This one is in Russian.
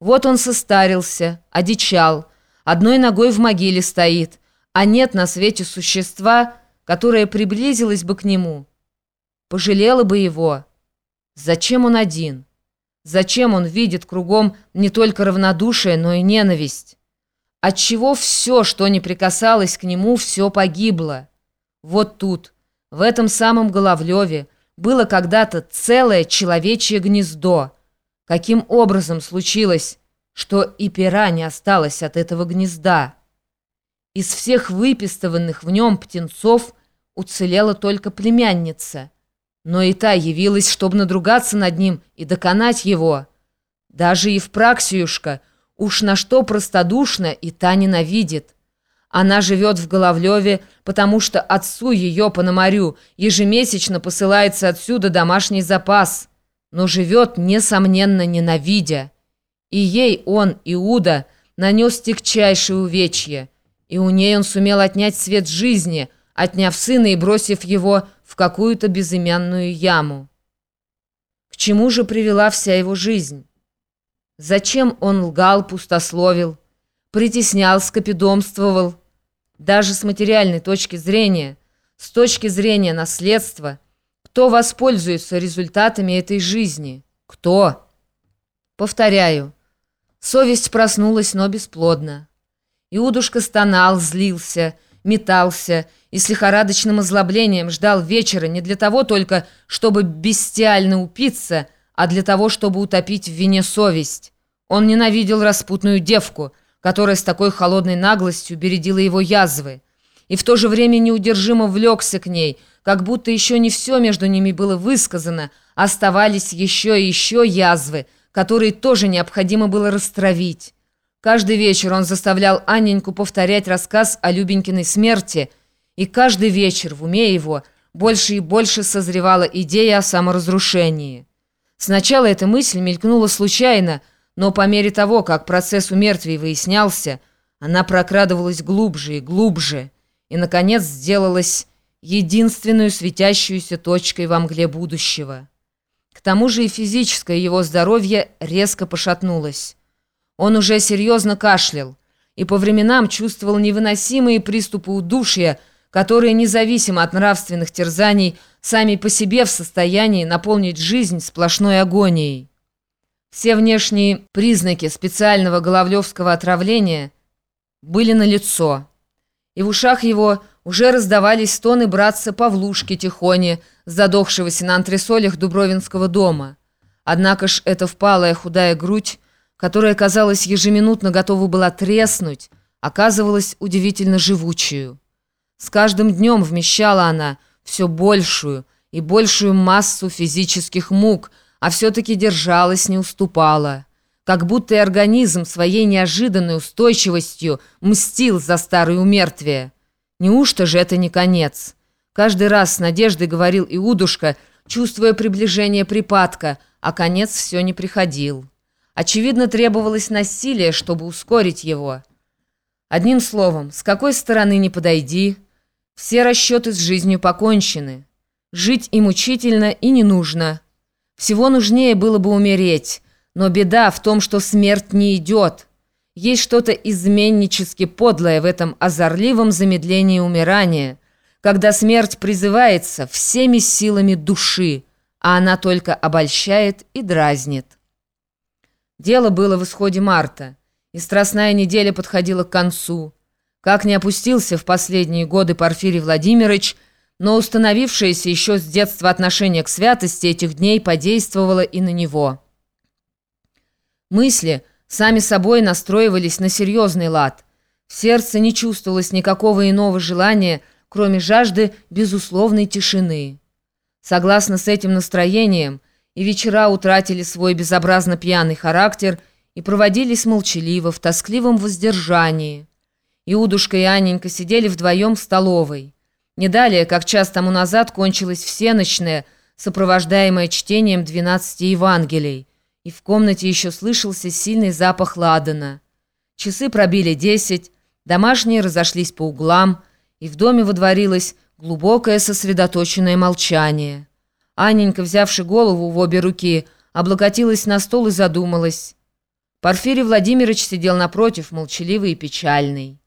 Вот он состарился, одичал, одной ногой в могиле стоит, а нет на свете существа, которое приблизилось бы к нему. Пожалела бы его. Зачем он один? Зачем он видит кругом не только равнодушие, но и ненависть? Отчего все, что не прикасалось к нему, все погибло? Вот тут, в этом самом Головлеве, было когда-то целое человечье гнездо. Каким образом случилось, что и пера не осталось от этого гнезда? Из всех выпистыванных в нем птенцов уцелела только племянница. Но и та явилась, чтобы надругаться над ним и доконать его. Даже Евпраксиюшка, уж на что простодушно, и та ненавидит. Она живет в Головлеве, потому что отцу ее, Пономарю, ежемесячно посылается отсюда домашний запас, но живет, несомненно, ненавидя. И ей он, Иуда, нанес тягчайшее увечье, и у ней он сумел отнять свет жизни, отняв сына и бросив его в какую-то безымянную яму. К чему же привела вся его жизнь? Зачем он лгал, пустословил? притеснял, скопидомствовал. Даже с материальной точки зрения, с точки зрения наследства, кто воспользуется результатами этой жизни? Кто? Повторяю, совесть проснулась, но бесплодно. Иудушка стонал, злился, метался и с лихорадочным озлоблением ждал вечера не для того только, чтобы бестиально упиться, а для того, чтобы утопить в вине совесть. Он ненавидел распутную девку — которая с такой холодной наглостью бередила его язвы, и в то же время неудержимо влекся к ней, как будто еще не все между ними было высказано, оставались еще и еще язвы, которые тоже необходимо было растравить. Каждый вечер он заставлял Анненьку повторять рассказ о Любенькиной смерти, и каждый вечер в уме его больше и больше созревала идея о саморазрушении. Сначала эта мысль мелькнула случайно – но по мере того, как процесс у мертвей выяснялся, она прокрадывалась глубже и глубже, и, наконец, сделалась единственной светящейся точкой во мгле будущего. К тому же и физическое его здоровье резко пошатнулось. Он уже серьезно кашлял и по временам чувствовал невыносимые приступы удушья, которые, независимо от нравственных терзаний, сами по себе в состоянии наполнить жизнь сплошной агонией. Все внешние признаки специального головлевского отравления были налицо, и в ушах его уже раздавались стоны братца Павлушки Тихони, задохшегося на антресолях Дубровинского дома. Однако ж эта впалая худая грудь, которая, казалось, ежеминутно готова была треснуть, оказывалась удивительно живучую. С каждым днем вмещала она все большую и большую массу физических мук – а все-таки держалась, не уступала. Как будто и организм своей неожиданной устойчивостью мстил за старые умертвие. Неужто же это не конец? Каждый раз с надеждой говорил Иудушка, чувствуя приближение припадка, а конец все не приходил. Очевидно, требовалось насилие, чтобы ускорить его. Одним словом, с какой стороны не подойди, все расчеты с жизнью покончены. Жить и мучительно, и не нужно. Всего нужнее было бы умереть, но беда в том, что смерть не идет. Есть что-то изменнически подлое в этом озорливом замедлении умирания, когда смерть призывается всеми силами души, а она только обольщает и дразнит. Дело было в исходе марта, и страстная неделя подходила к концу. Как не опустился в последние годы Порфирий Владимирович – но установившееся еще с детства отношение к святости этих дней подействовало и на него. Мысли сами собой настроивались на серьезный лад. В сердце не чувствовалось никакого иного желания, кроме жажды безусловной тишины. Согласно с этим настроением, и вечера утратили свой безобразно пьяный характер и проводились молчаливо, в тоскливом воздержании. Иудушка и Анненька сидели вдвоем в столовой. Не далее, как час тому назад, кончилась всеночная, сопровождаемая чтением двенадцати Евангелий, и в комнате еще слышался сильный запах ладана. Часы пробили десять, домашние разошлись по углам, и в доме водворилось глубокое сосредоточенное молчание. Анненька, взявши голову в обе руки, облокотилась на стол и задумалась. Порфирий Владимирович сидел напротив, молчаливый и печальный.